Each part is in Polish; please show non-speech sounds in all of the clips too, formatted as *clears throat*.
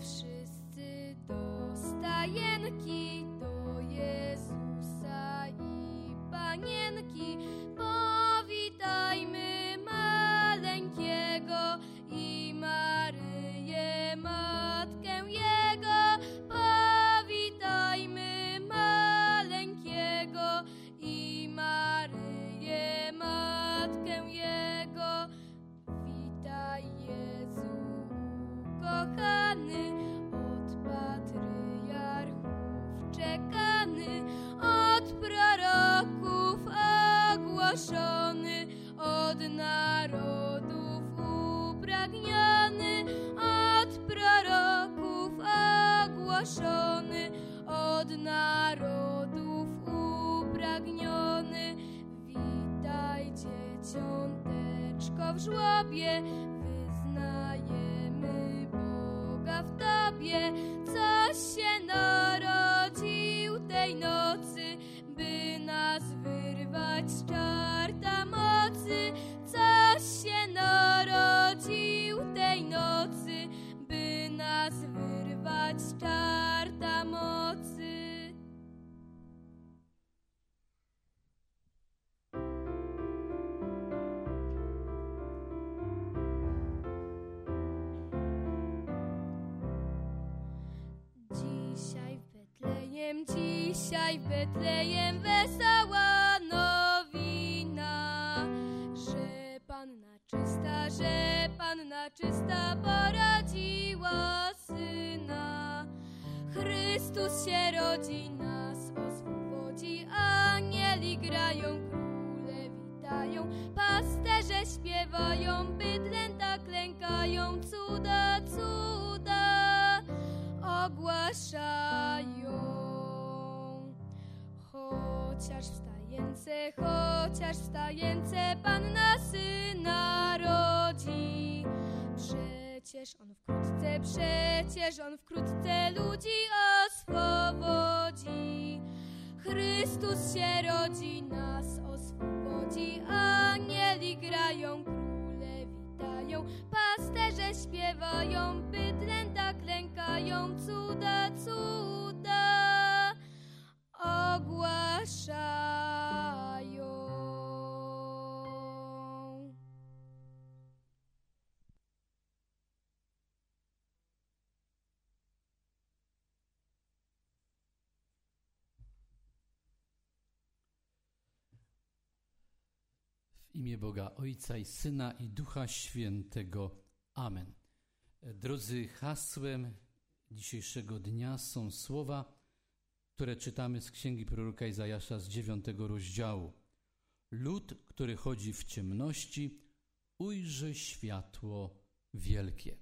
Wszyscy do stajenki, Betlejem wesoła nowina, że Panna czysta, że Panna czysta porodziła Syna. Chrystus się rodzi, nas oswobodzi, anieli grają, króle witają, pasterze śpiewają, bydlęta klękają, cuda, cuda ogłaszają. Chociaż wstajęce, chociaż wstajęce Panna Syna rodzi. Przecież On wkrótce, przecież On wkrótce ludzi oswobodzi. Chrystus się rodzi, nas oswobodzi, anieli grają, króle witają, pasterze śpiewają, bydlęta klękają, cuda, cuda ogłaszają. W imię Boga Ojca i Syna i Ducha Świętego. Amen. Drodzy, hasłem dzisiejszego dnia są słowa, które czytamy z księgi proroka Izajasza z dziewiątego rozdziału. Lud, który chodzi w ciemności, ujrzy światło wielkie.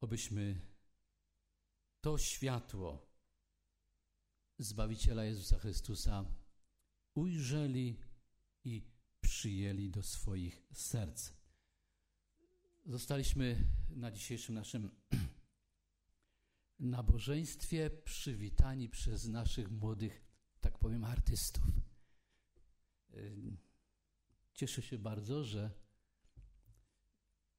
Obyśmy to światło Zbawiciela Jezusa Chrystusa ujrzeli i przyjęli do swoich serc. Zostaliśmy na dzisiejszym naszym *clears throat* nabożeństwie przywitani przez naszych młodych, tak powiem, artystów. Cieszę się bardzo, że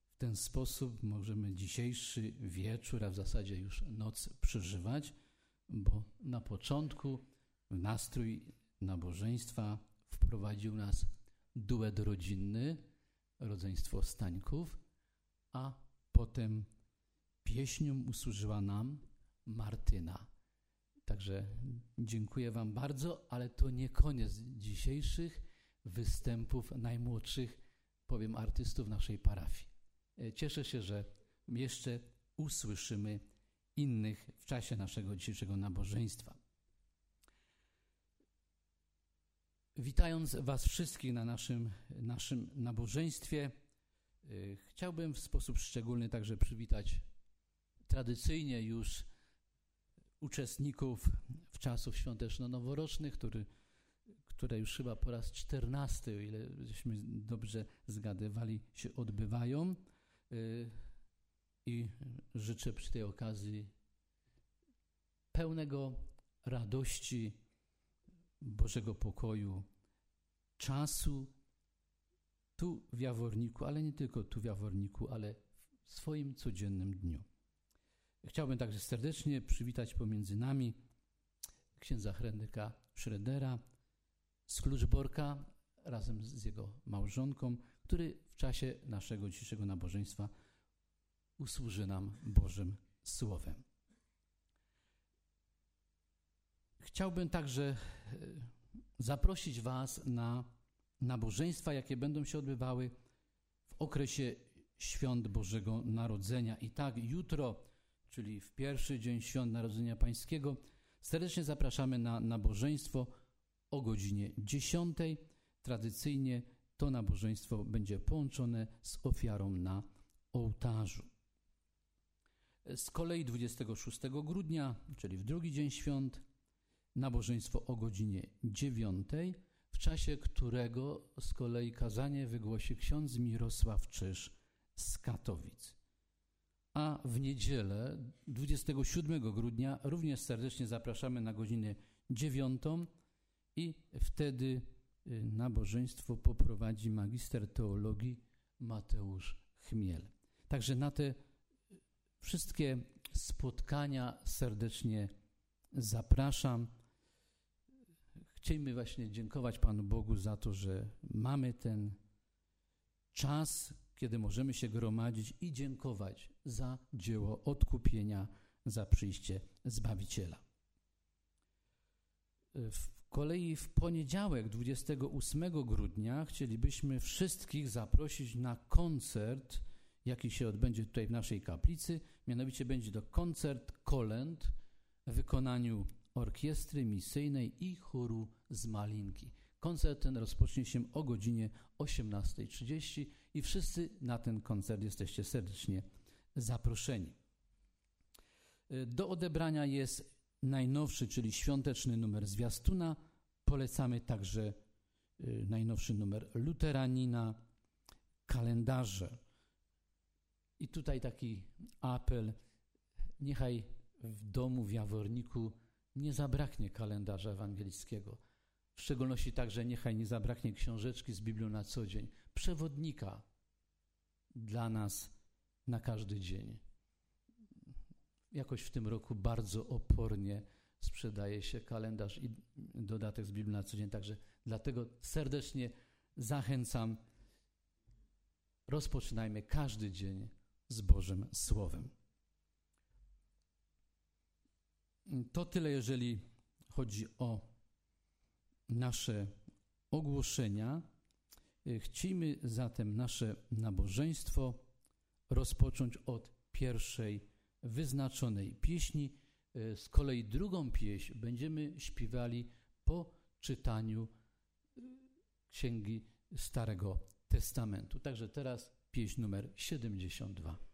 w ten sposób możemy dzisiejszy wieczór, a w zasadzie już noc przeżywać, bo na początku w nastrój nabożeństwa wprowadził nas duet rodzinny, rodzeństwo Stańków, a potem pieśnią usłużyła nam Martyna. Także dziękuję Wam bardzo, ale to nie koniec dzisiejszych występów najmłodszych, powiem, artystów naszej parafii. Cieszę się, że jeszcze usłyszymy innych w czasie naszego dzisiejszego nabożeństwa. Witając Was wszystkich na naszym, naszym nabożeństwie, chciałbym w sposób szczególny także przywitać tradycyjnie już uczestników w czasów świąteczno-noworocznych, który, które już chyba po raz czternasty, o ile dobrze zgadywali, się odbywają. I życzę przy tej okazji pełnego radości, Bożego pokoju, czasu tu w Jaworniku, ale nie tylko tu w Jaworniku, ale swoim codziennym dniu. Chciałbym także serdecznie przywitać pomiędzy nami księdza Henryka Schroedera z Kluczborka razem z jego małżonką, który w czasie naszego dzisiejszego nabożeństwa usłuży nam Bożym Słowem. Chciałbym także e, zaprosić Was na nabożeństwa, jakie będą się odbywały w okresie świąt Bożego Narodzenia. I tak jutro, czyli w pierwszy dzień świąt Narodzenia Pańskiego, serdecznie zapraszamy na nabożeństwo o godzinie 10. Tradycyjnie to nabożeństwo będzie połączone z ofiarą na ołtarzu. Z kolei 26 grudnia, czyli w drugi dzień świąt, nabożeństwo o godzinie 9, w czasie którego z kolei kazanie wygłosi ksiądz Mirosław Czyż z Katowic. A w niedzielę 27 grudnia również serdecznie zapraszamy na godzinę 9 i wtedy y, nabożeństwo poprowadzi magister teologii Mateusz Chmiel. Także na te wszystkie spotkania serdecznie zapraszam. Chcielibyśmy właśnie dziękować Panu Bogu za to, że mamy ten czas, kiedy możemy się gromadzić i dziękować za dzieło odkupienia, za przyjście Zbawiciela. W kolei w poniedziałek, 28 grudnia, chcielibyśmy wszystkich zaprosić na koncert, jaki się odbędzie tutaj w naszej kaplicy. Mianowicie będzie to koncert kolęd w wykonaniu orkiestry misyjnej i chóru z Malinki. Koncert ten rozpocznie się o godzinie 18.30 i wszyscy na ten koncert jesteście serdecznie zaproszeni. Do odebrania jest najnowszy, czyli świąteczny numer zwiastuna. Polecamy także y, najnowszy numer luteranina, kalendarze. I tutaj taki apel, niechaj w domu w Jaworniku nie zabraknie kalendarza ewangelickiego. W szczególności także niechaj nie zabraknie książeczki z Biblią na co dzień, przewodnika dla nas na każdy dzień. Jakoś w tym roku bardzo opornie sprzedaje się kalendarz i dodatek z Biblii na co dzień, także dlatego serdecznie zachęcam. Rozpoczynajmy każdy dzień z Bożym Słowem. To tyle, jeżeli chodzi o nasze ogłoszenia. Chcielibyśmy zatem nasze nabożeństwo rozpocząć od pierwszej wyznaczonej pieśni. Z kolei drugą pieśń będziemy śpiewali po czytaniu Księgi Starego Testamentu. Także teraz pieśń numer 72.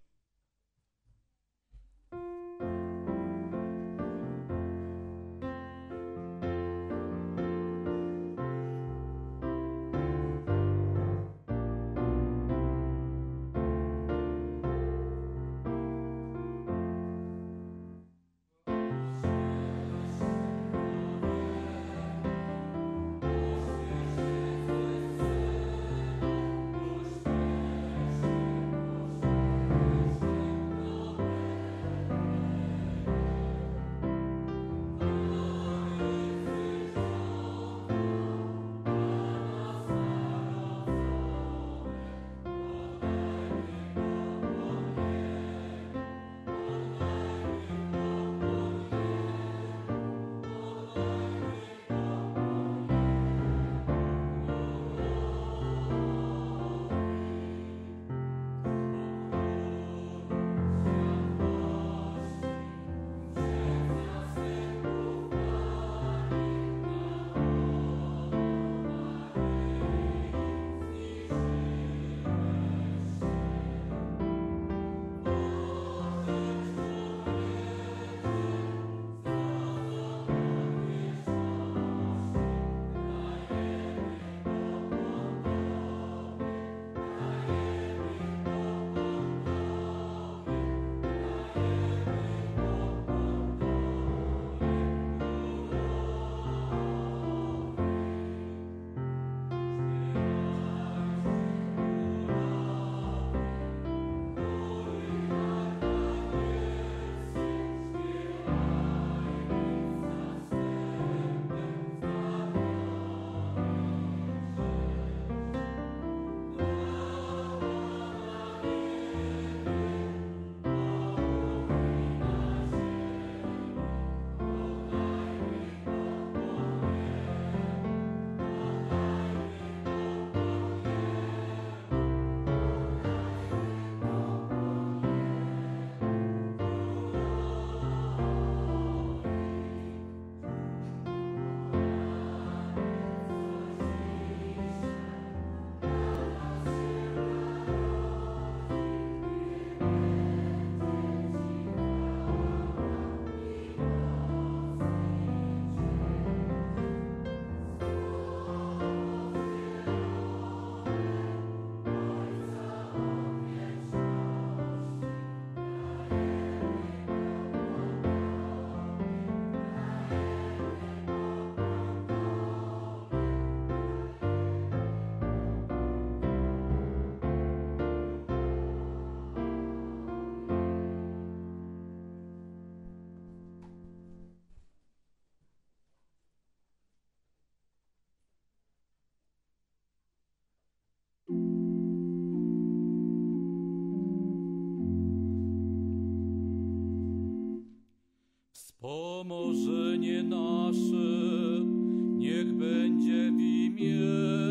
Wspomożenie nasze. Niech będzie w imieniu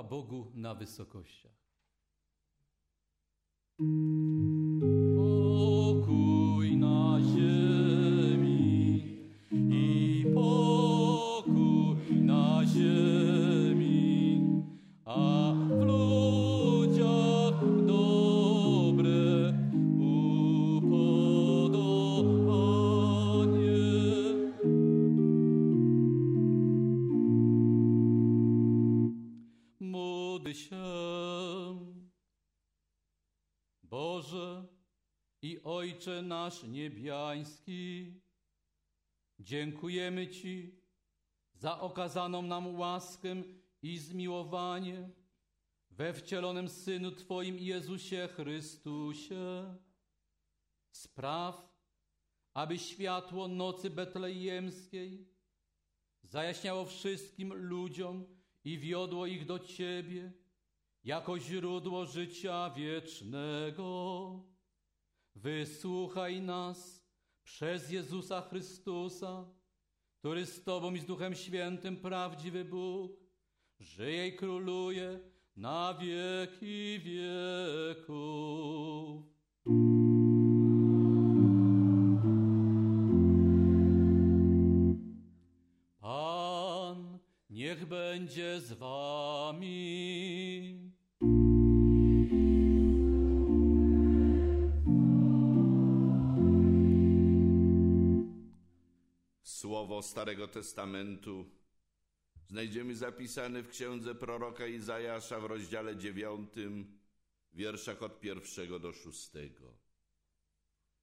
Chwała Bogu na wysokościach. Ojcze nasz niebiański, dziękujemy Ci za okazaną nam łaskę i zmiłowanie we wcielonym Synu Twoim Jezusie Chrystusie. Spraw, aby światło nocy betlejemskiej zajaśniało wszystkim ludziom i wiodło ich do Ciebie jako źródło życia wiecznego. Wysłuchaj nas przez Jezusa Chrystusa, który z Tobą i z Duchem Świętym prawdziwy Bóg, żyje i króluje na wieki wieków. Pan niech będzie z Wami. Starego Testamentu znajdziemy zapisane w księdze proroka Izajasza w rozdziale dziewiątym, wierszach od pierwszego do szóstego.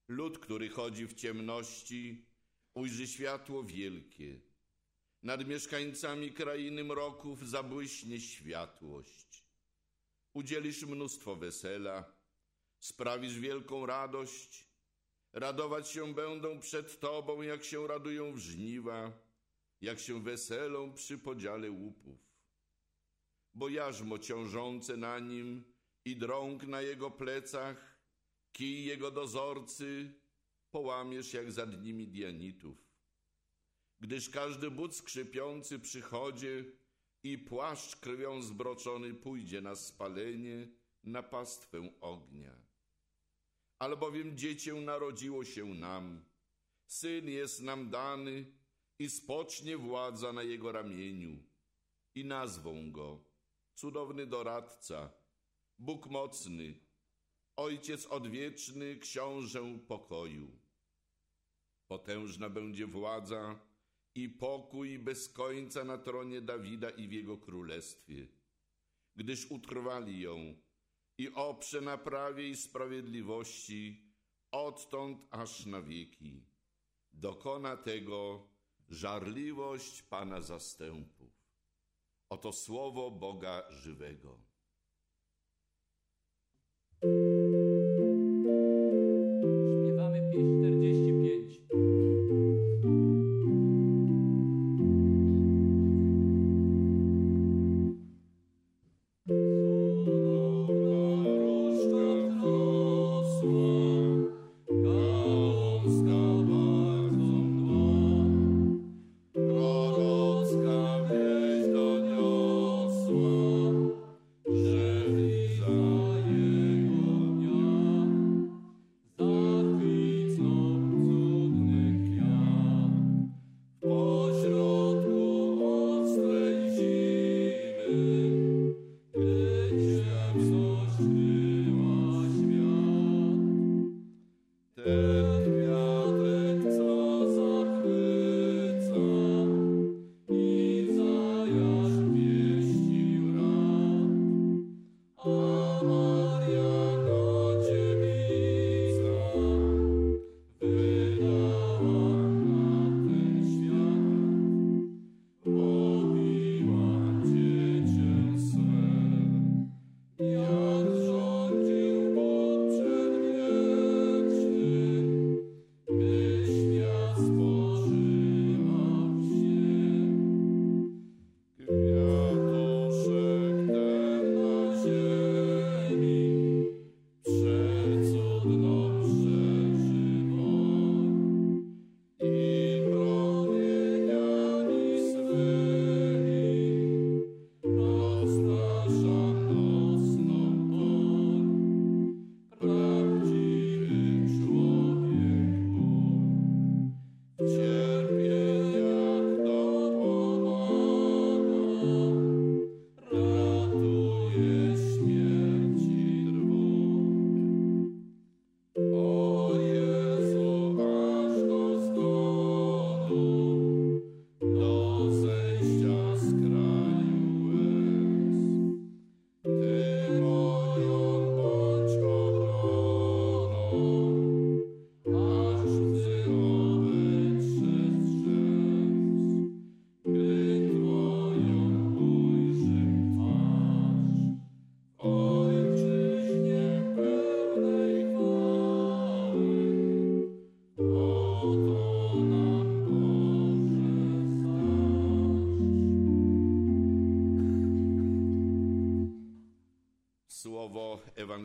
Lud, który chodzi w ciemności, ujrzy światło wielkie. Nad mieszkańcami krainy mroków zabłyśnie światłość. Udzielisz mnóstwo wesela, sprawisz wielką radość, Radować się będą przed Tobą, jak się radują w żniwa, jak się weselą przy podziale łupów. Bo jarzmo ciążące na nim i drąg na jego plecach, kij jego dozorcy, połamiesz jak za dni Midianitów. Gdyż każdy but skrzypiący przychodzie i płaszcz krwią zbroczony pójdzie na spalenie, na pastwę ognia albowiem dziecię narodziło się nam, syn jest nam dany i spocznie władza na jego ramieniu. I nazwą go cudowny doradca, Bóg mocny, Ojciec odwieczny, książę pokoju. Potężna będzie władza i pokój bez końca na tronie Dawida i w jego królestwie, gdyż utrwali ją i oprze na prawie i sprawiedliwości odtąd aż na wieki. Dokona tego żarliwość Pana zastępów. Oto słowo Boga żywego.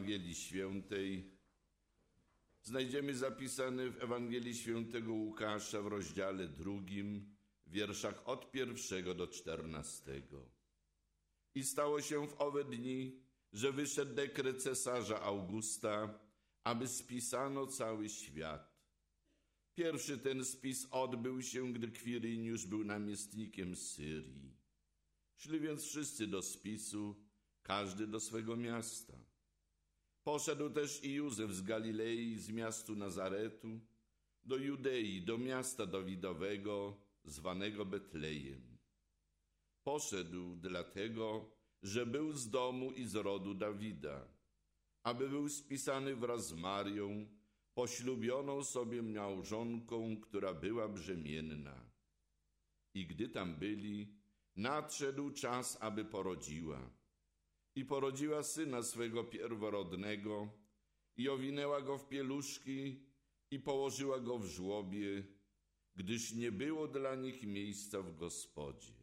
Ewangelii Świętej znajdziemy zapisane w Ewangelii Świętego Łukasza w rozdziale drugim, wierszach od pierwszego do czternastego. I stało się w owe dni, że wyszedł dekret cesarza Augusta, aby spisano cały świat. Pierwszy ten spis odbył się, gdy Kwiryniusz był namiestnikiem Syrii. Szli więc wszyscy do spisu, każdy do swego miasta. Poszedł też i Józef z Galilei, z miastu Nazaretu, do Judei, do miasta Dawidowego, zwanego Betlejem. Poszedł dlatego, że był z domu i z rodu Dawida, aby był spisany wraz z Marią, poślubioną sobie małżonką, która była brzemienna. I gdy tam byli, nadszedł czas, aby porodziła. I porodziła syna swego pierworodnego, i owinęła go w pieluszki, i położyła go w żłobie, gdyż nie było dla nich miejsca w gospodzie.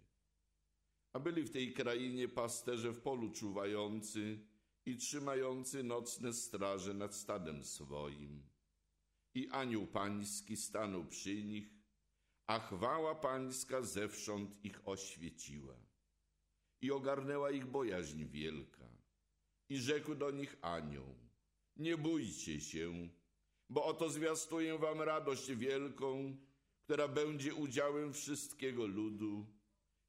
A byli w tej krainie pasterze w polu czuwający i trzymający nocne straże nad stadem swoim. I anioł pański stanął przy nich, a chwała pańska zewsząd ich oświeciła. I ogarnęła ich bojaźń wielka. I rzekł do nich anioł, nie bójcie się, bo oto zwiastuję wam radość wielką, która będzie udziałem wszystkiego ludu,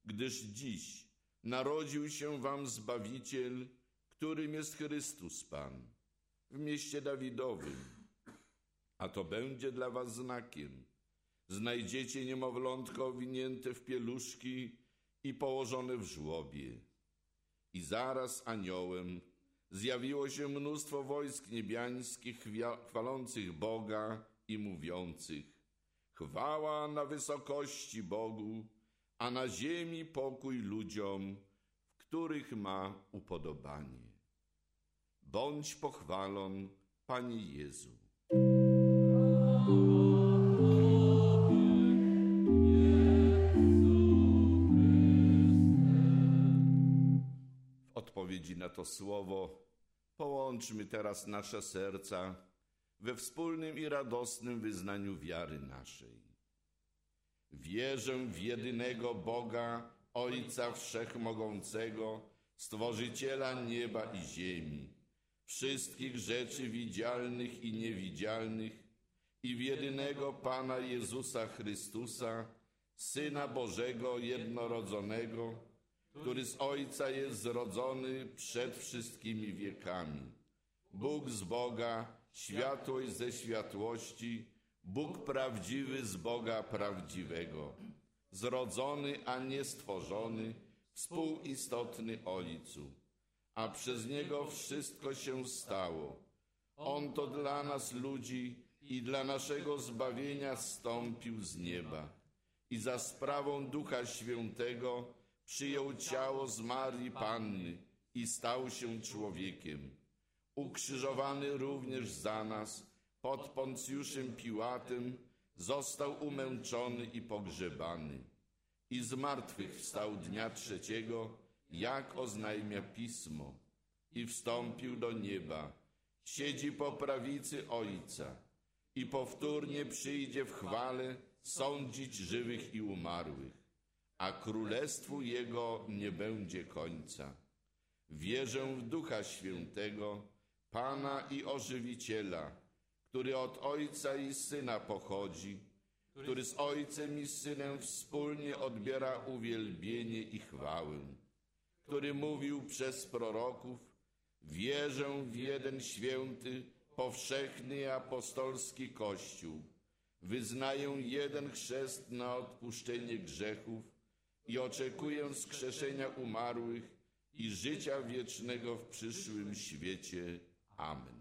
gdyż dziś narodził się wam Zbawiciel, którym jest Chrystus Pan, w mieście Dawidowym. A to będzie dla was znakiem. Znajdziecie niemowlątko owinięte w pieluszki i położone w żłobie. I zaraz aniołem zjawiło się mnóstwo wojsk niebiańskich chwalących Boga i mówiących Chwała na wysokości Bogu, a na ziemi pokój ludziom, w których ma upodobanie. Bądź pochwalon, Panie Jezu. Odpowiedzi na to słowo połączmy teraz nasze serca we wspólnym i radosnym wyznaniu wiary naszej. Wierzę w jedynego Boga, Ojca Wszechmogącego, Stworzyciela nieba i ziemi, wszystkich rzeczy widzialnych i niewidzialnych, i w jedynego Pana Jezusa Chrystusa, Syna Bożego jednorodzonego, który z Ojca jest zrodzony przed wszystkimi wiekami. Bóg z Boga, światłość ze światłości, Bóg prawdziwy z Boga prawdziwego, zrodzony, a nie stworzony, współistotny Ojcu, a przez Niego wszystko się stało. On to dla nas ludzi i dla naszego zbawienia stąpił z nieba i za sprawą Ducha Świętego przyjął ciało z Marii Panny i stał się człowiekiem. Ukrzyżowany również za nas pod Poncjuszem Piłatem został umęczony i pogrzebany. I z martwych wstał dnia trzeciego, jak oznajmia Pismo, i wstąpił do nieba, siedzi po prawicy Ojca. I powtórnie przyjdzie w chwale sądzić żywych i umarłych, a królestwu Jego nie będzie końca. Wierzę w Ducha Świętego, Pana i Ożywiciela, który od Ojca i Syna pochodzi, który z Ojcem i Synem wspólnie odbiera uwielbienie i chwałę, który mówił przez proroków, wierzę w jeden święty, powszechny apostolski Kościół, wyznaję jeden chrzest na odpuszczenie grzechów i oczekuję skrzeszenia umarłych i życia wiecznego w przyszłym świecie. Amen.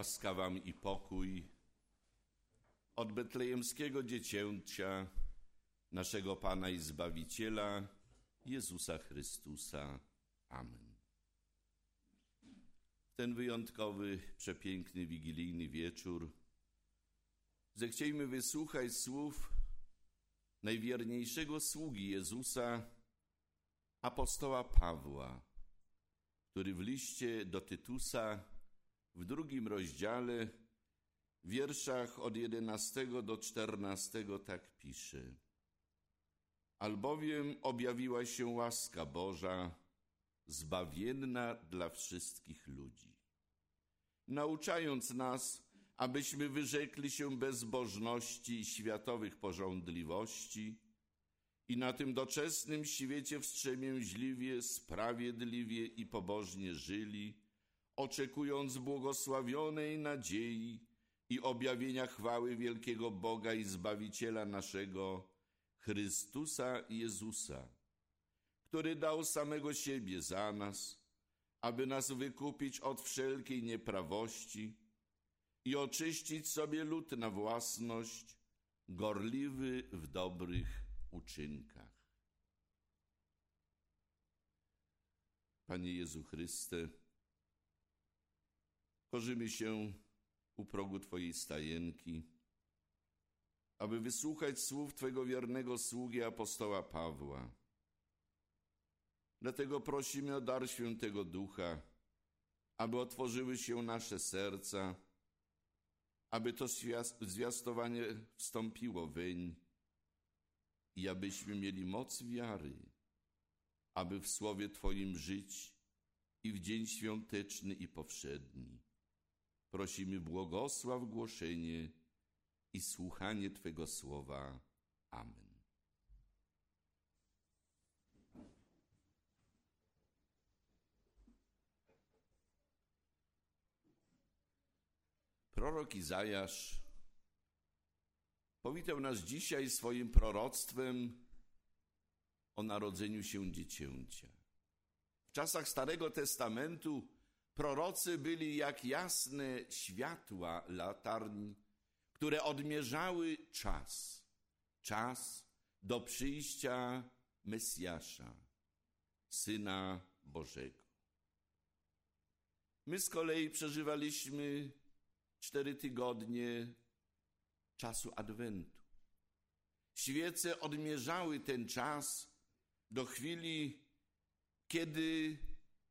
Łaska wam i pokój od betlejemskiego dziecięcia, naszego Pana i Zbawiciela, Jezusa Chrystusa. Amen. Ten wyjątkowy, przepiękny, wigilijny wieczór zechciejmy wysłuchać słów najwierniejszego sługi Jezusa, apostoła Pawła, który w liście do Tytusa w drugim rozdziale, w wierszach od 11 do 14 tak pisze. Albowiem objawiła się łaska Boża, zbawienna dla wszystkich ludzi, nauczając nas, abyśmy wyrzekli się bezbożności i światowych porządliwości i na tym doczesnym świecie wstrzemięźliwie, sprawiedliwie i pobożnie żyli, oczekując błogosławionej nadziei i objawienia chwały wielkiego Boga i Zbawiciela naszego, Chrystusa Jezusa, który dał samego siebie za nas, aby nas wykupić od wszelkiej nieprawości i oczyścić sobie lud na własność, gorliwy w dobrych uczynkach. Panie Jezu Chryste, korzymy się u progu Twojej stajenki, aby wysłuchać słów Twojego wiernego sługi apostoła Pawła. Dlatego prosimy o dar Świętego Ducha, aby otworzyły się nasze serca, aby to zwiastowanie wstąpiło wyń i abyśmy mieli moc wiary, aby w Słowie Twoim żyć i w dzień świąteczny i powszedni. Prosimy błogosław głoszenie i słuchanie Twego Słowa. Amen. Prorok Izajasz powitał nas dzisiaj swoim proroctwem o narodzeniu się dziecięcia. W czasach Starego Testamentu prorocy byli jak jasne światła latarni, które odmierzały czas, czas do przyjścia Mesjasza, Syna Bożego. My z kolei przeżywaliśmy cztery tygodnie czasu Adwentu. Świece odmierzały ten czas do chwili, kiedy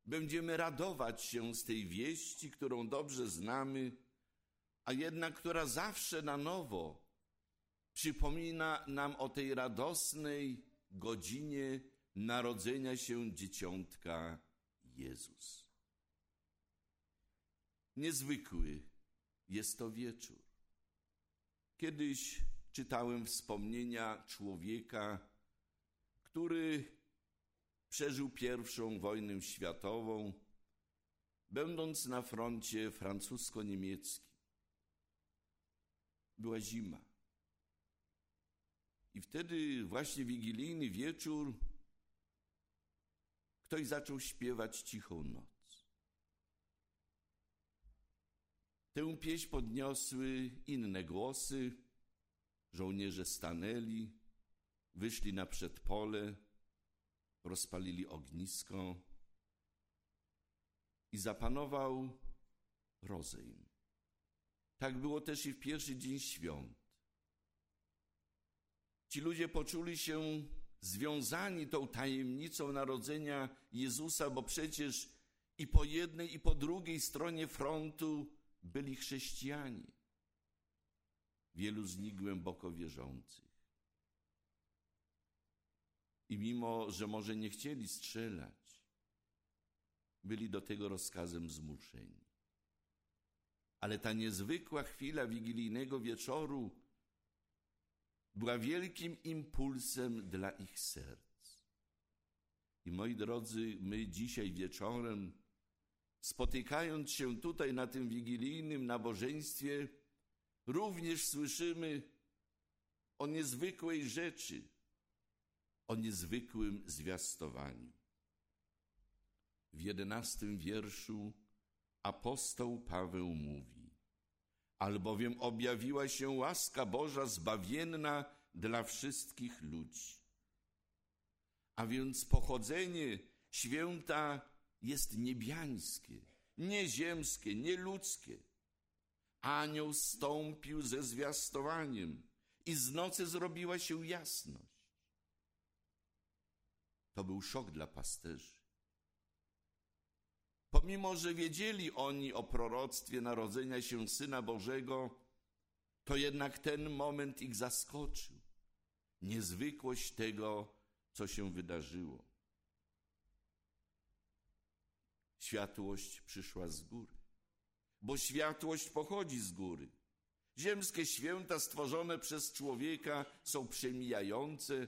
będziemy radować się z tej wieści, którą dobrze znamy, a jednak która zawsze na nowo przypomina nam o tej radosnej godzinie narodzenia się dzieciątka Jezus. Niezwykły jest to wieczór. Kiedyś czytałem wspomnienia człowieka, który przeżył pierwszą wojnę światową, będąc na froncie francusko-niemieckim. Była zima. I wtedy właśnie wigilijny wieczór ktoś zaczął śpiewać cichą noc. Tę pieśń podniosły inne głosy. Żołnierze stanęli, wyszli na przedpole, rozpalili ognisko i zapanował rozejm. Tak było też i w pierwszy dzień świąt. Ci ludzie poczuli się związani tą tajemnicą narodzenia Jezusa, bo przecież i po jednej, i po drugiej stronie frontu byli chrześcijanie. Wielu z nich głęboko wierzących. I mimo, że może nie chcieli strzelać, byli do tego rozkazem zmuszeni. Ale ta niezwykła chwila wigilijnego wieczoru była wielkim impulsem dla ich serc. I moi drodzy, my dzisiaj wieczorem, spotykając się tutaj na tym wigilijnym nabożeństwie, również słyszymy o niezwykłej rzeczy, o niezwykłym zwiastowaniu. W jedenastym wierszu apostoł Paweł mówi: albowiem objawiła się łaska Boża zbawienna dla wszystkich ludzi. A więc pochodzenie święta jest niebiańskie, nieziemskie, nieludzkie. Anioł stąpił ze zwiastowaniem i z nocy zrobiła się jasność. To był szok dla pasterzy. Pomimo, że wiedzieli oni o proroctwie narodzenia się Syna Bożego, to jednak ten moment ich zaskoczył. Niezwykłość tego, co się wydarzyło. Światłość przyszła z góry, bo światłość pochodzi z góry. Ziemskie święta stworzone przez człowieka są przemijające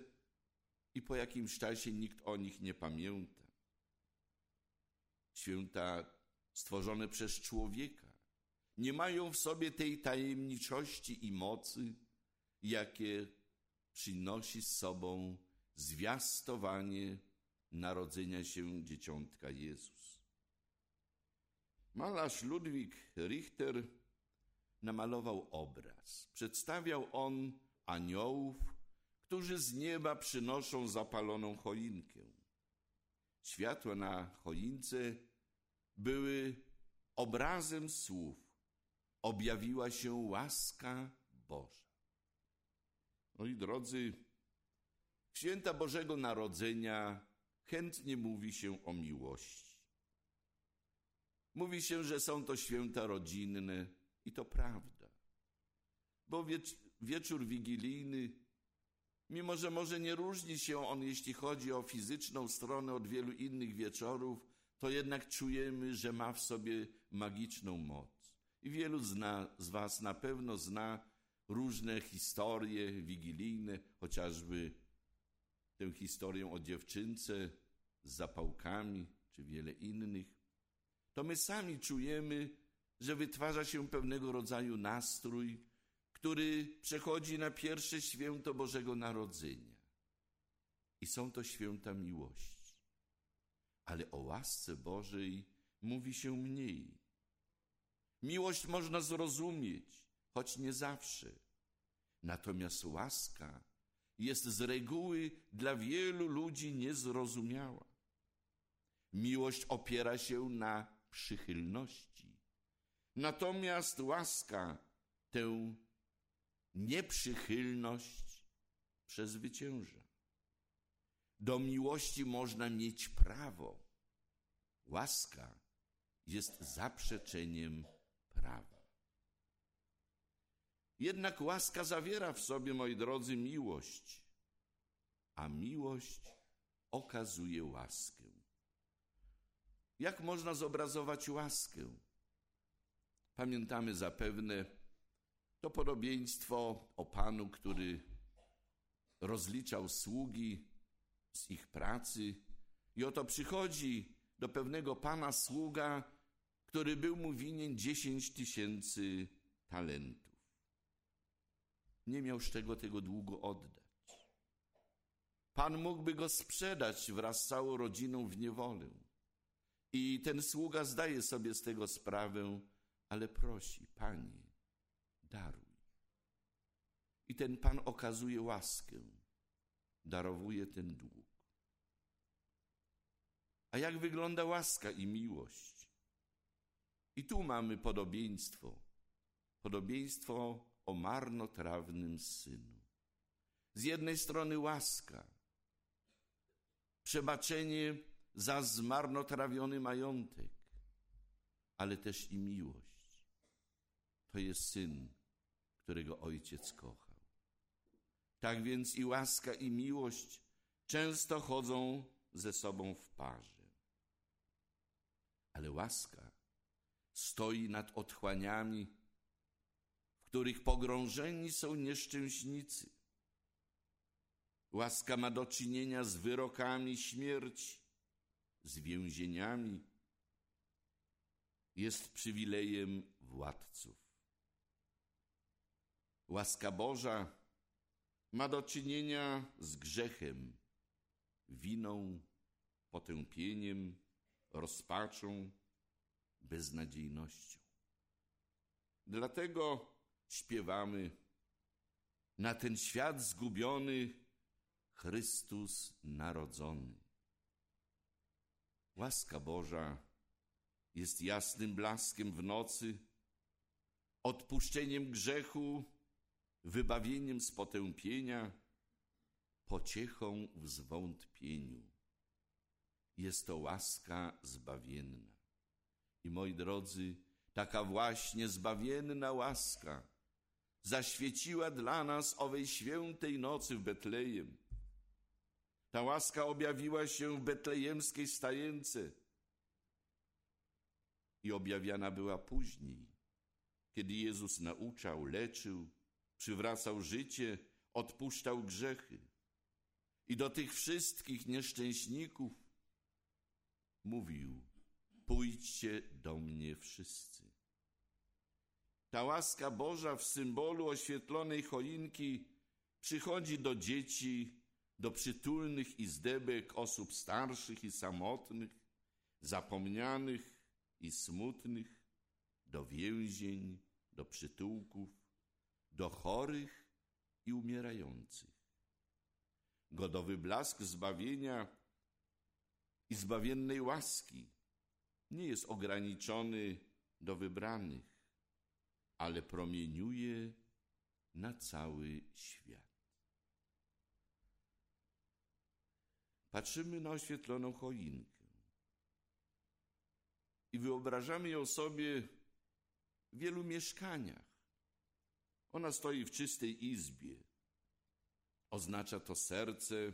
i po jakimś czasie nikt o nich nie pamięta. Święta stworzone przez człowieka nie mają w sobie tej tajemniczości i mocy, jakie przynosi z sobą zwiastowanie narodzenia się dzieciątka Jezus. Malarz Ludwik Richter namalował obraz. Przedstawiał on aniołów, którzy z nieba przynoszą zapaloną choinkę. Światła na choince były obrazem słów. Objawiła się łaska Boża. Moi drodzy, święta Bożego Narodzenia chętnie mówi się o miłości. Mówi się, że są to święta rodzinne i to prawda. Bo wiecz wieczór wigilijny, mimo że może nie różni się on, jeśli chodzi o fizyczną stronę od wielu innych wieczorów, to jednak czujemy, że ma w sobie magiczną moc. I wielu zna, z Was na pewno zna różne historie wigilijne, chociażby tę historię o dziewczynce z zapałkami, czy wiele innych to my sami czujemy, że wytwarza się pewnego rodzaju nastrój, który przechodzi na pierwsze święto Bożego Narodzenia. I są to święta miłości. Ale o łasce Bożej mówi się mniej. Miłość można zrozumieć, choć nie zawsze. Natomiast łaska jest z reguły dla wielu ludzi niezrozumiała. Miłość opiera się na przychylności. Natomiast łaska tę nieprzychylność przezwycięża. Do miłości można mieć prawo. Łaska jest zaprzeczeniem prawa. Jednak łaska zawiera w sobie, moi drodzy, miłość, a miłość okazuje łaskę. Jak można zobrazować łaskę? Pamiętamy zapewne to podobieństwo o Panu, który rozliczał sługi z ich pracy i oto przychodzi do pewnego Pana sługa, który był mu winien dziesięć tysięcy talentów. Nie miał z czego tego długo oddać. Pan mógłby go sprzedać wraz z całą rodziną w niewolę. I ten sługa zdaje sobie z tego sprawę, ale prosi, Panie, daruj. I ten Pan okazuje łaskę, darowuje ten dług. A jak wygląda łaska i miłość? I tu mamy podobieństwo. Podobieństwo o marnotrawnym synu. Z jednej strony łaska, przebaczenie za zmarnotrawiony majątek, ale też i miłość. To jest syn, którego ojciec kochał. Tak więc i łaska, i miłość często chodzą ze sobą w parze. Ale łaska stoi nad otchłaniami, w których pogrążeni są nieszczęśnicy. Łaska ma do czynienia z wyrokami śmierci, z więzieniami, jest przywilejem władców. Łaska Boża ma do czynienia z grzechem, winą, potępieniem, rozpaczą, beznadziejnością. Dlatego śpiewamy na ten świat zgubiony Chrystus narodzony. Łaska Boża jest jasnym blaskiem w nocy, odpuszczeniem grzechu, wybawieniem z potępienia, pociechą w zwątpieniu. Jest to łaska zbawienna. I moi drodzy, taka właśnie zbawienna łaska zaświeciła dla nas owej świętej nocy w Betlejem. Ta łaska objawiła się w betlejemskiej stajence i objawiana była później, kiedy Jezus nauczał, leczył, przywracał życie, odpuszczał grzechy. I do tych wszystkich nieszczęśników mówił: Pójdźcie do mnie wszyscy. Ta łaska Boża w symbolu oświetlonej choinki przychodzi do dzieci, do przytulnych izdebek osób starszych i samotnych, zapomnianych i smutnych, do więzień, do przytułków, do chorych i umierających. Godowy blask zbawienia i zbawiennej łaski nie jest ograniczony do wybranych, ale promieniuje na cały świat. Patrzymy na oświetloną choinkę i wyobrażamy ją sobie w wielu mieszkaniach. Ona stoi w czystej izbie. Oznacza to serce,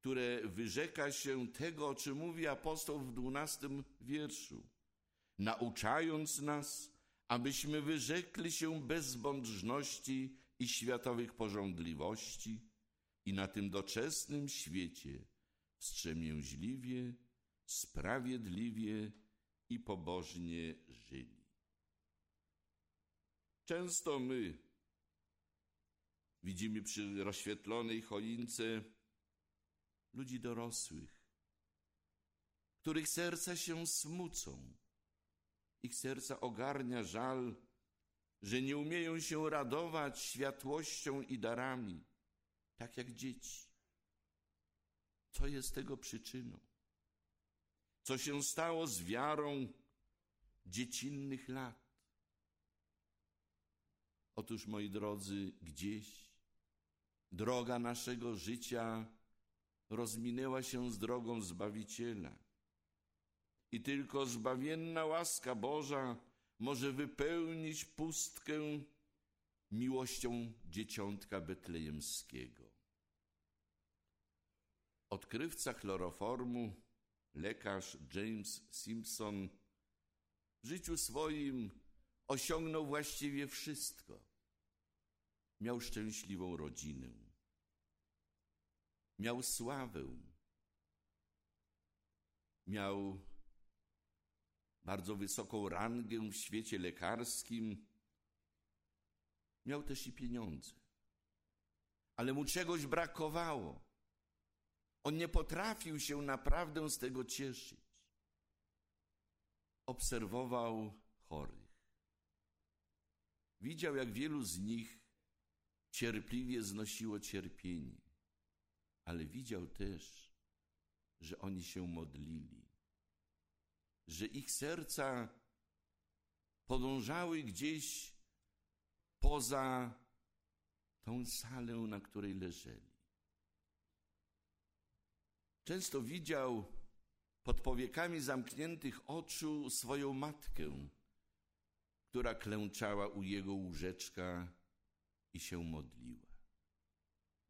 które wyrzeka się tego, o czym mówi apostoł w dwunastym wierszu, nauczając nas, abyśmy wyrzekli się bezbądżności i światowych porządliwości i na tym doczesnym świecie wstrzemięźliwie, sprawiedliwie i pobożnie żyli. Często my widzimy przy rozświetlonej choince ludzi dorosłych, których serca się smucą. Ich serca ogarnia żal, że nie umieją się radować światłością i darami, tak jak dzieci. Co jest tego przyczyną? Co się stało z wiarą dziecinnych lat? Otóż, moi drodzy, gdzieś droga naszego życia rozminęła się z drogą Zbawiciela. I tylko zbawienna łaska Boża może wypełnić pustkę miłością dzieciątka betlejemskiego. Odkrywca chloroformu, lekarz James Simpson, w życiu swoim osiągnął właściwie wszystko. Miał szczęśliwą rodzinę, miał sławę, miał bardzo wysoką rangę w świecie lekarskim, miał też i pieniądze. Ale mu czegoś brakowało. On nie potrafił się naprawdę z tego cieszyć. Obserwował chorych. Widział, jak wielu z nich cierpliwie znosiło cierpienie, ale widział też, że oni się modlili, że ich serca podążały gdzieś poza tą salę, na której leżeli. Często widział pod powiekami zamkniętych oczu swoją matkę, która klęczała u jego łóżeczka i się modliła.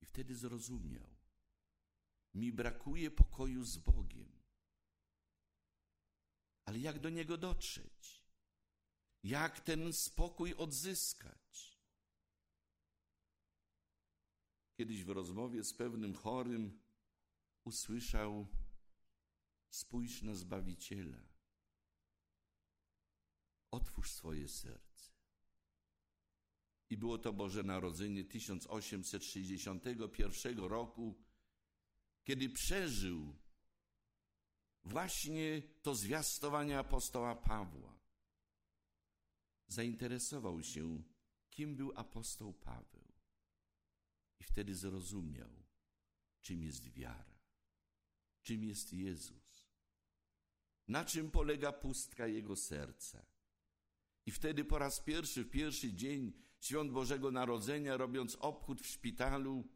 I wtedy zrozumiał, mi brakuje pokoju z Bogiem. Ale jak do niego dotrzeć? Jak ten spokój odzyskać? Kiedyś w rozmowie z pewnym chorym usłyszał: Spójrz na Zbawiciela, otwórz swoje serce. I było to Boże Narodzenie 1861 roku, kiedy przeżył właśnie to zwiastowanie apostoła Pawła. zainteresował się, kim był apostoł Paweł. I wtedy zrozumiał, czym jest wiara, czym jest Jezus, na czym polega pustka jego serca. I wtedy po raz pierwszy, w pierwszy dzień świąt Bożego Narodzenia, robiąc obchód w szpitalu,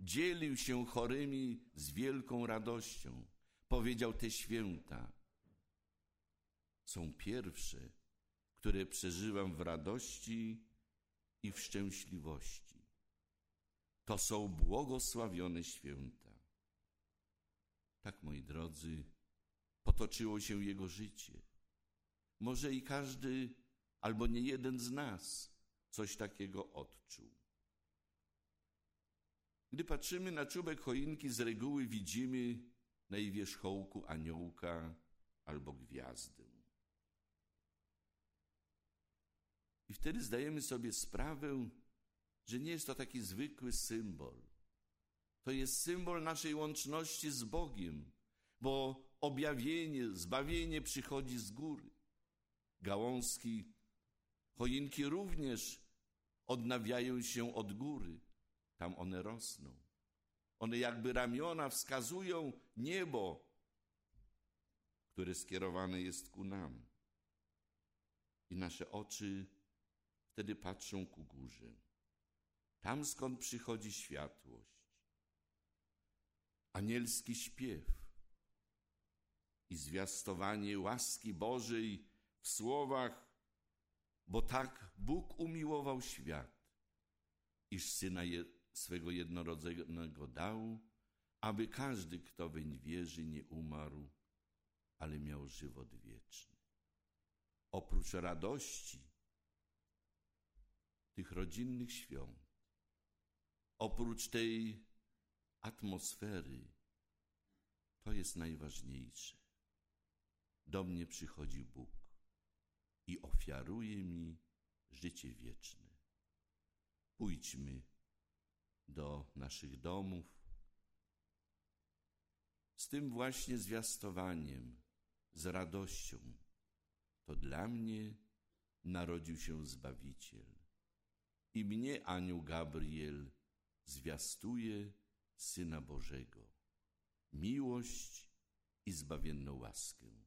dzielił się chorymi z wielką radością. Powiedział: Te święta są pierwsze, które przeżywam w radości i w szczęśliwości. To są błogosławione święta. Tak, moi drodzy, potoczyło się jego życie. Może i każdy, albo nie jeden z nas coś takiego odczuł. Gdy patrzymy na czubek choinki, z reguły widzimy na jej wierzchołku aniołka albo gwiazdę. I wtedy zdajemy sobie sprawę, że nie jest to taki zwykły symbol. To jest symbol naszej łączności z Bogiem, bo objawienie, zbawienie przychodzi z góry. Gałązki, choinki również odnawiają się od góry. Tam one rosną. One jakby ramiona wskazują niebo, które skierowane jest ku nam. I nasze oczy wtedy patrzą ku górze. Tam skąd przychodzi światłość. Anielski śpiew i zwiastowanie łaski Bożej w słowach, bo tak Bóg umiłował świat, iż Syna je, swego jednorodzonego dał, aby każdy, kto weń wierzy, nie umarł, ale miał żywot wieczny. Oprócz radości tych rodzinnych świąt, oprócz tej atmosfery, to jest najważniejsze. Do mnie przychodzi Bóg i ofiaruje mi życie wieczne. Pójdźmy do naszych domów z tym właśnie zwiastowaniem, z radością. To dla mnie narodził się Zbawiciel i mnie anioł Gabriel zwiastuje Syna Bożego, miłość i zbawienną łaskę.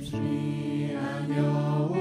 집시 아녀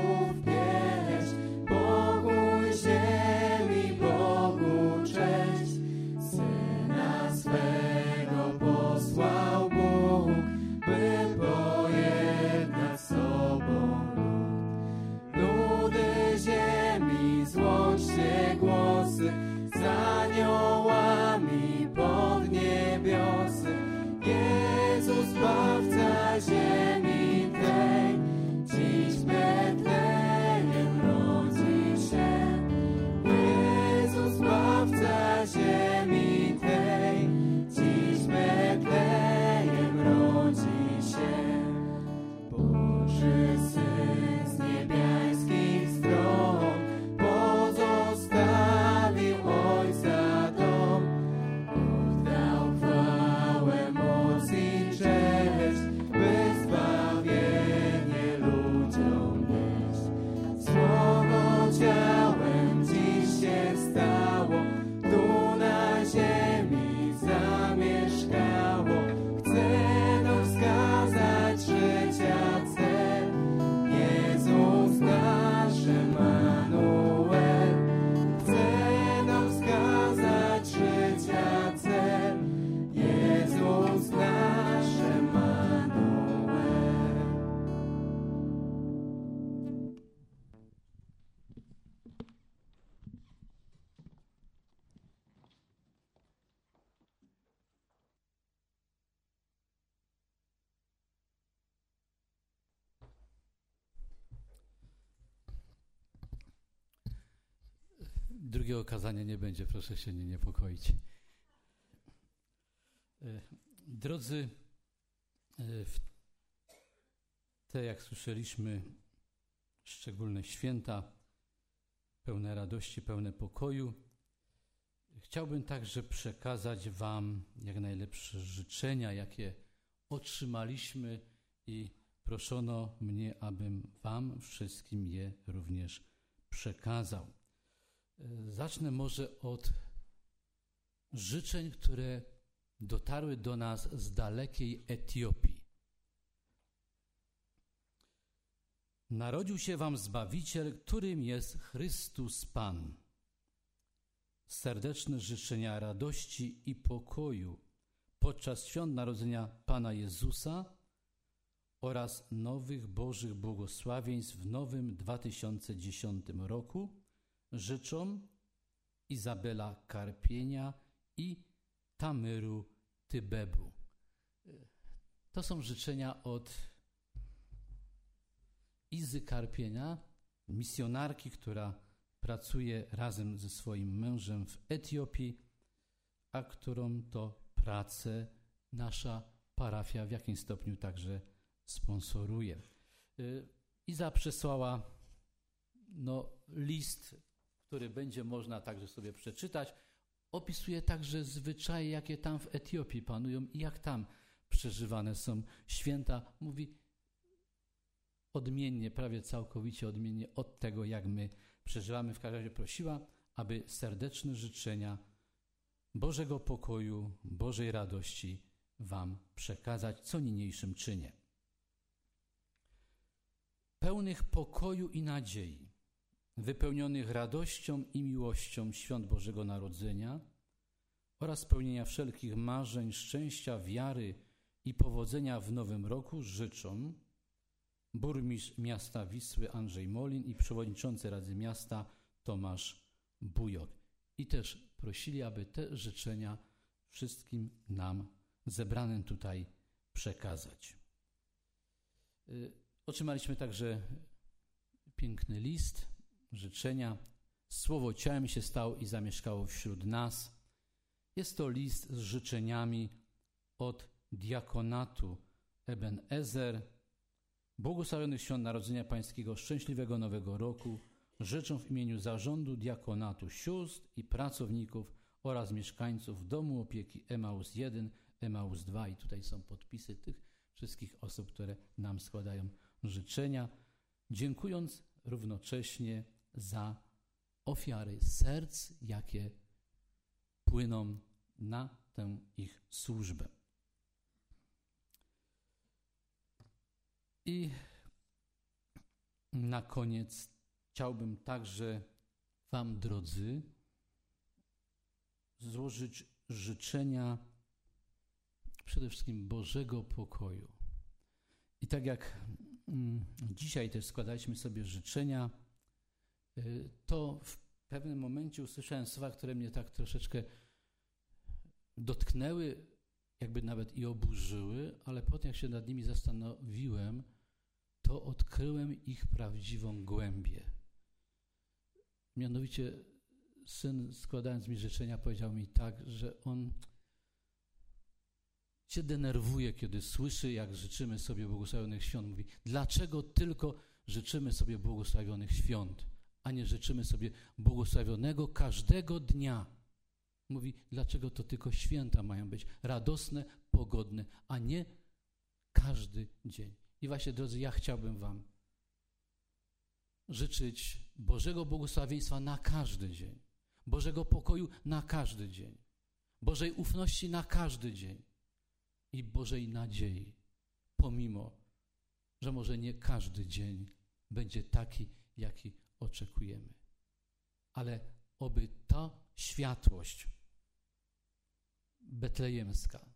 drugiego kazania nie będzie, proszę się nie niepokoić. E, drodzy, e, te, jak słyszeliśmy, szczególne święta, pełne radości, pełne pokoju, chciałbym także przekazać Wam jak najlepsze życzenia, jakie otrzymaliśmy i proszono mnie, abym Wam wszystkim je również przekazał. Zacznę może od życzeń, które dotarły do nas z dalekiej Etiopii. Narodził się wam Zbawiciel, którym jest Chrystus Pan. Serdeczne życzenia radości i pokoju podczas świąt Narodzenia Pana Jezusa oraz nowych Bożych błogosławieństw w nowym 2010 roku życzą Izabela Karpienia i Tamyru Tybebu. To są życzenia od Izy Karpienia, misjonarki, która pracuje razem ze swoim mężem w Etiopii, a którą to pracę nasza parafia w jakimś stopniu także sponsoruje. Y, Iza przesłała no, list, który będzie można także sobie przeczytać. Opisuje także zwyczaje, jakie tam w Etiopii panują i jak tam przeżywane są święta. Mówi odmiennie, prawie całkowicie odmiennie od tego, jak my przeżywamy. W każdym razie prosiła, aby serdeczne życzenia Bożego pokoju, Bożej radości Wam przekazać, co niniejszym czynię. Pełnych pokoju i nadziei, wypełnionych radością i miłością świąt Bożego Narodzenia oraz spełnienia wszelkich marzeń, szczęścia, wiary i powodzenia w nowym roku życzą burmistrz miasta Wisły Andrzej Molin i przewodniczący Rady Miasta Tomasz Bujok. I też prosili, aby te życzenia wszystkim nam zebranym tutaj przekazać. Y, otrzymaliśmy także piękny list, życzenia. Słowo ciałem się stało i zamieszkało wśród nas. Jest to list z życzeniami od diakonatu Eben Ezer. Błogosławionych świąt Narodzenia Pańskiego, szczęśliwego Nowego Roku życzę w imieniu zarządu diakonatu sióstr i pracowników oraz mieszkańców Domu Opieki Emaus 1, Emaus 2 i tutaj są podpisy tych wszystkich osób, które nam składają życzenia, dziękując równocześnie za ofiary serc, jakie płyną na tę ich służbę. I na koniec chciałbym także Wam, drodzy, złożyć życzenia przede wszystkim Bożego pokoju. I tak jak mm, dzisiaj też składaliśmy sobie życzenia, to w pewnym momencie usłyszałem słowa, które mnie tak troszeczkę dotknęły, jakby nawet i oburzyły, ale potem jak się nad nimi zastanowiłem, to odkryłem ich prawdziwą głębię. Mianowicie syn, składając mi życzenia, powiedział mi tak, że on się denerwuje, kiedy słyszy, jak życzymy sobie błogosławionych świąt. Mówi, dlaczego tylko życzymy sobie błogosławionych świąt, a nie życzymy sobie błogosławionego każdego dnia. Mówi, dlaczego to tylko święta mają być radosne, pogodne, a nie każdy dzień. I właśnie, drodzy, ja chciałbym Wam życzyć Bożego błogosławieństwa na każdy dzień, Bożego pokoju na każdy dzień, Bożej ufności na każdy dzień i Bożej nadziei, pomimo, że może nie każdy dzień będzie taki, jaki oczekujemy. Ale oby ta światłość betlejemska,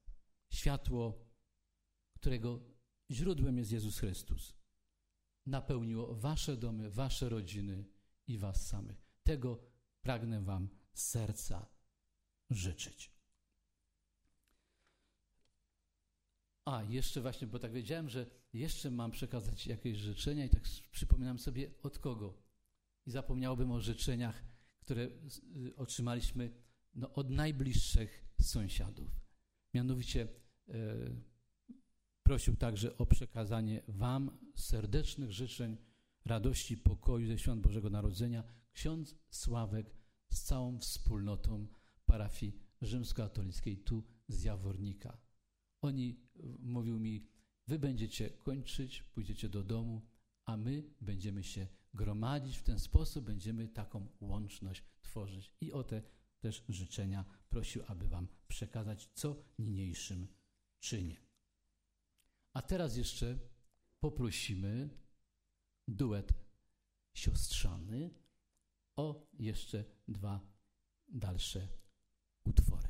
światło, którego źródłem jest Jezus Chrystus, napełniło wasze domy, wasze rodziny i was samych. Tego pragnę wam z serca życzyć. A, jeszcze właśnie, bo tak wiedziałem, że jeszcze mam przekazać jakieś życzenia i tak przypominam sobie od kogo. I zapomniałbym o życzeniach, które y, otrzymaliśmy no, od najbliższych sąsiadów. Mianowicie e, prosił także o przekazanie Wam serdecznych życzeń radości, pokoju ze świąt Bożego Narodzenia ksiądz Sławek z całą wspólnotą parafii rzymskokatolickiej tu z Jawornika. Oni, mówił mi, wy będziecie kończyć, pójdziecie do domu, a my będziemy się gromadzić, w ten sposób będziemy taką łączność tworzyć. I o te też życzenia prosił, aby wam przekazać, co niniejszym czynię. A teraz jeszcze poprosimy duet siostrzany o jeszcze dwa dalsze utwory.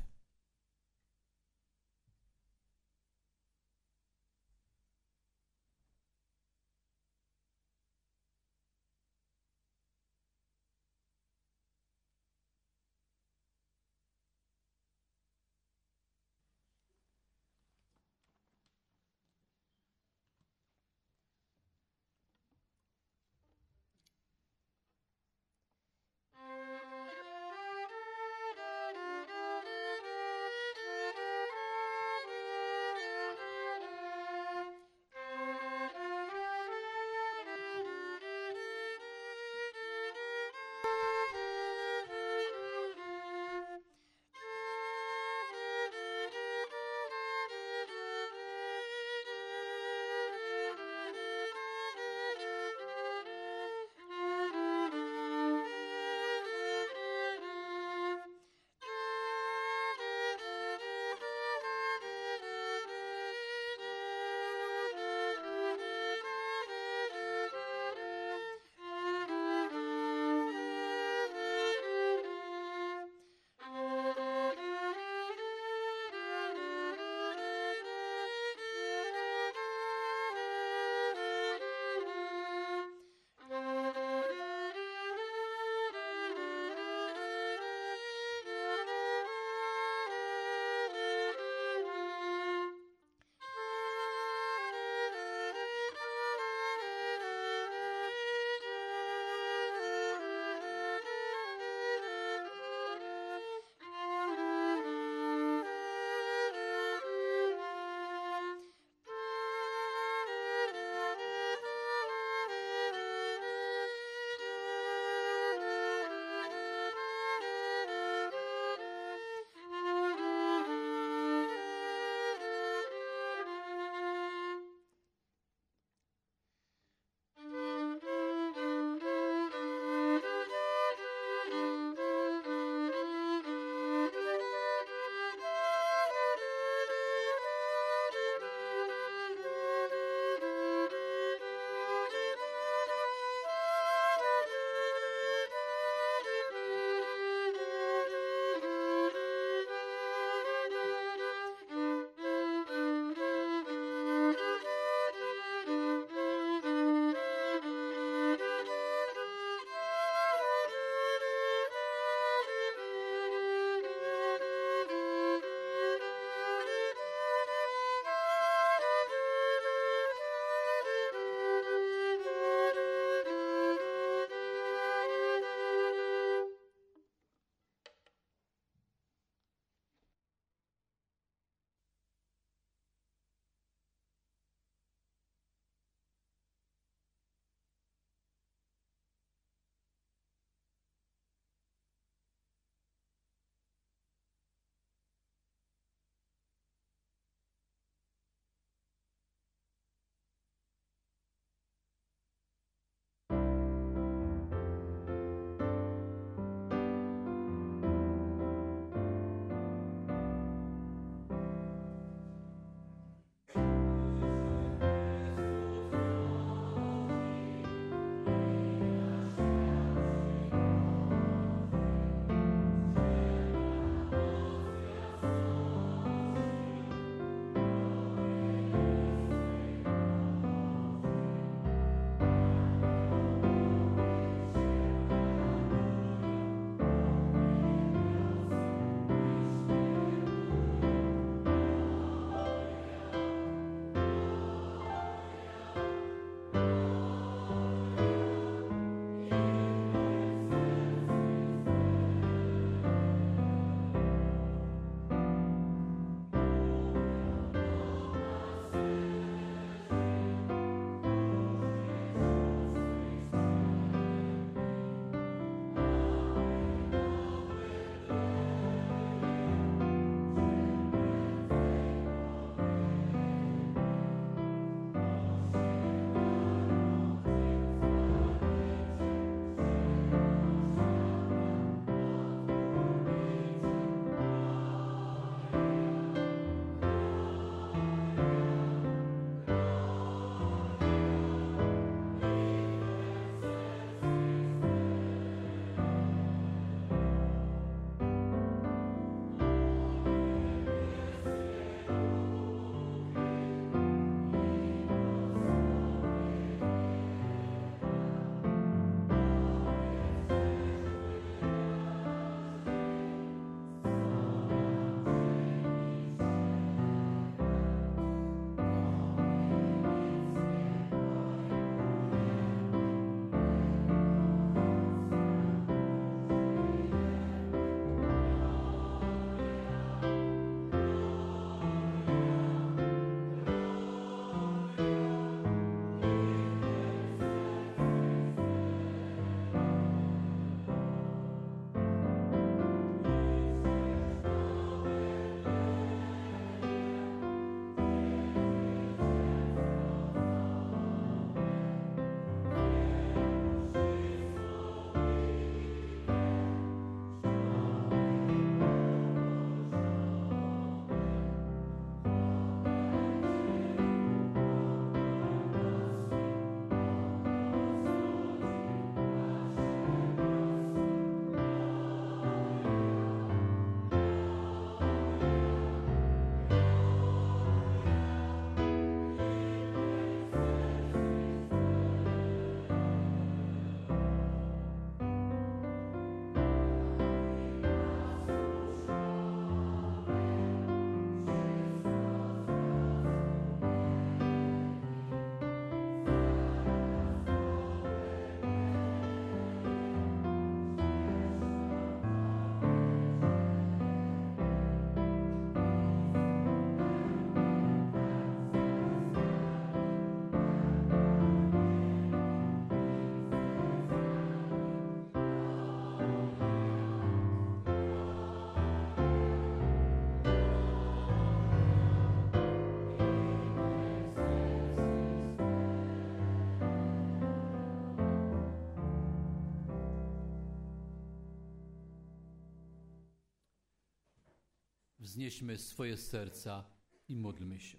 Wznieśmy swoje serca i módlmy się.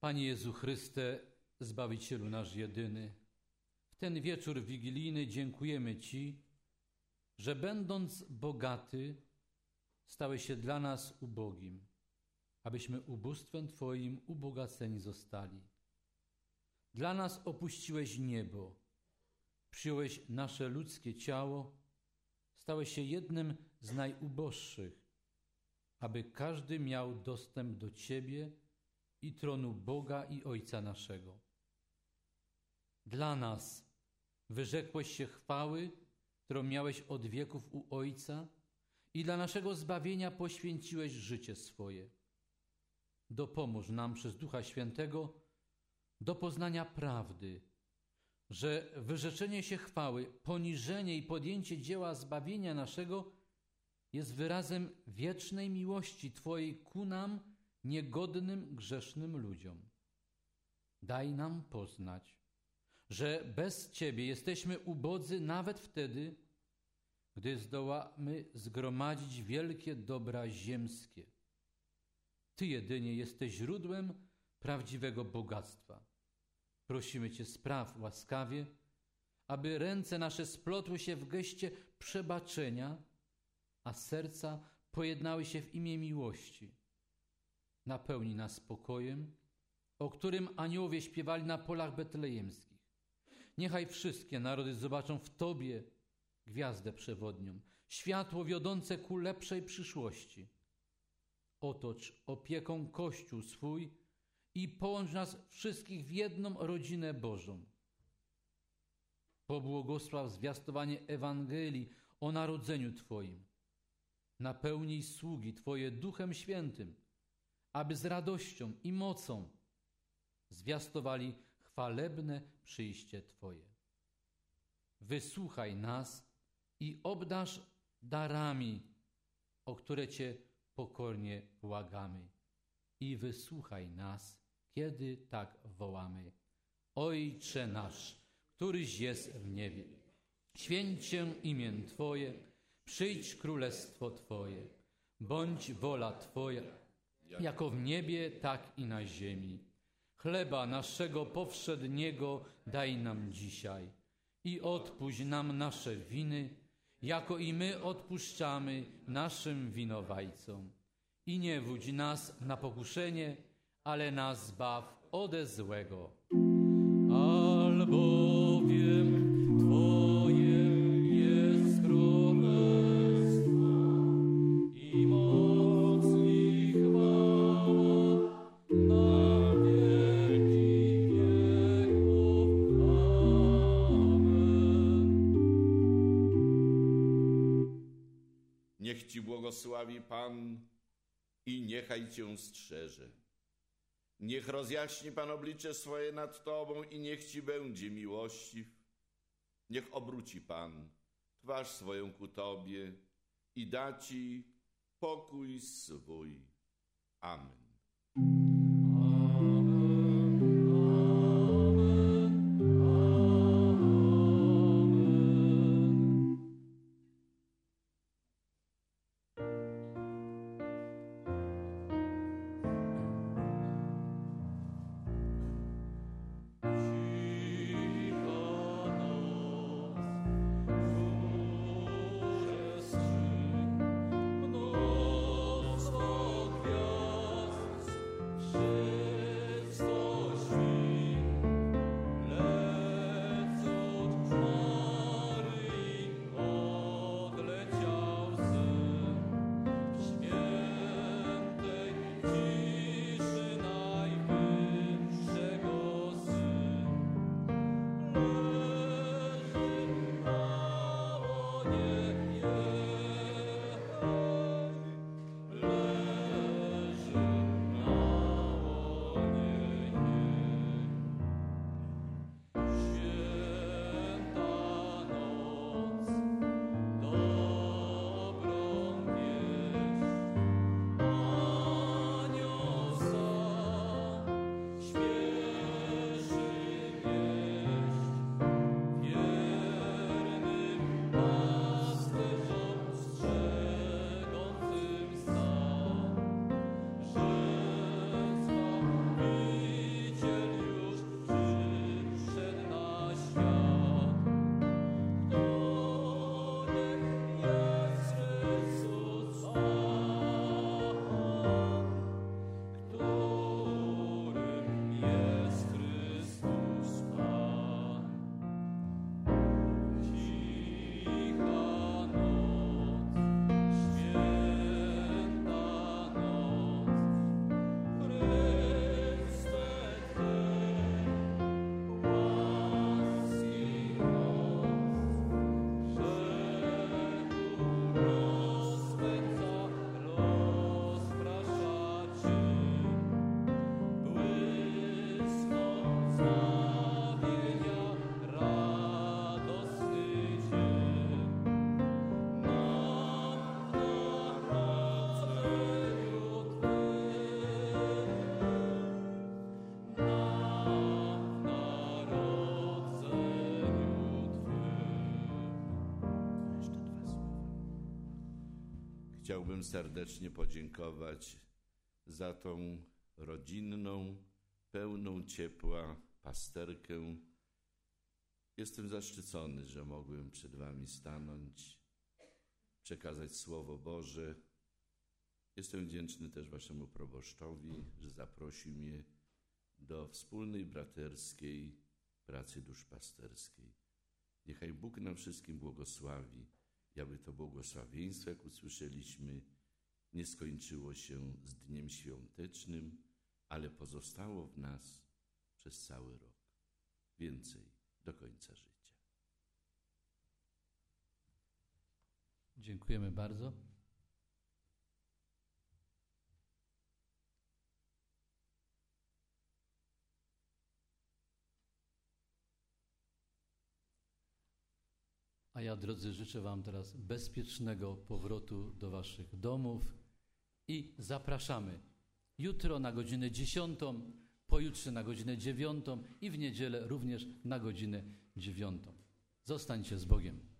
Panie Jezu Chryste, Zbawicielu nasz jedyny, w ten wieczór wigilijny dziękujemy Ci, że będąc bogaty, stałeś się dla nas ubogim, abyśmy ubóstwem Twoim ubogaceni zostali. Dla nas opuściłeś niebo, przyjąłeś nasze ludzkie ciało, stałeś się jednym z najuboższych, aby każdy miał dostęp do Ciebie i tronu Boga i Ojca naszego. Dla nas wyrzekłeś się chwały, którą miałeś od wieków u Ojca i dla naszego zbawienia poświęciłeś życie swoje. Dopomóż nam przez Ducha Świętego do poznania prawdy, że wyrzeczenie się chwały, poniżenie i podjęcie dzieła zbawienia naszego jest wyrazem wiecznej miłości Twojej ku nam, niegodnym, grzesznym ludziom. Daj nam poznać, że bez Ciebie jesteśmy ubodzy nawet wtedy, gdy zdołamy zgromadzić wielkie dobra ziemskie. Ty jedynie jesteś źródłem prawdziwego bogactwa. Prosimy Cię, spraw łaskawie, aby ręce nasze splotły się w geście przebaczenia, a serca pojednały się w imię miłości. Napełnij nas spokojem, o którym aniołowie śpiewali na polach betlejemskich. Niechaj wszystkie narody zobaczą w Tobie gwiazdę przewodnią, światło wiodące ku lepszej przyszłości. Otocz opieką Kościół swój i połącz nas wszystkich w jedną rodzinę Bożą. Pobłogosław zwiastowanie Ewangelii o narodzeniu Twoim. Napełnij sługi Twoje Duchem Świętym, aby z radością i mocą zwiastowali chwalebne przyjście Twoje. Wysłuchaj nas i obdasz darami, o które Cię pokornie błagamy. I wysłuchaj nas, kiedy tak wołamy. Ojcze nasz, któryś jest w niebie, święć się imię Twoje, przyjdź królestwo Twoje, bądź wola Twoja, jako w niebie, tak i na ziemi. Chleba naszego powszedniego daj nam dzisiaj i odpuść nam nasze winy, jako i my odpuszczamy naszym winowajcom. I nie wódź nas na pokuszenie, ale nas zbaw ode złego. Ci błogosławi Pan i niechaj Cię strzeże. Niech rozjaśni Pan oblicze swoje nad Tobą i niech Ci będzie miłościw. Niech obróci Pan twarz swoją ku Tobie i da Ci pokój swój. Amen. Chciałbym serdecznie podziękować za tą rodzinną, pełną ciepła pasterkę. Jestem zaszczycony, że mogłem przed Wami stanąć, przekazać Słowo Boże. Jestem wdzięczny też Waszemu proboszczowi, że zaprosił mnie do wspólnej braterskiej pracy duszpasterskiej. Niechaj Bóg nam wszystkim błogosławi, i aby to błogosławieństwo, jak usłyszeliśmy, nie skończyło się z dniem świątecznym, ale pozostało w nas przez cały rok. Więcej do końca życia. Dziękujemy bardzo. A ja, drodzy, życzę Wam teraz bezpiecznego powrotu do Waszych domów i zapraszamy jutro na godzinę 10, pojutrze na godzinę 9 i w niedzielę również na godzinę 9. Zostańcie z Bogiem.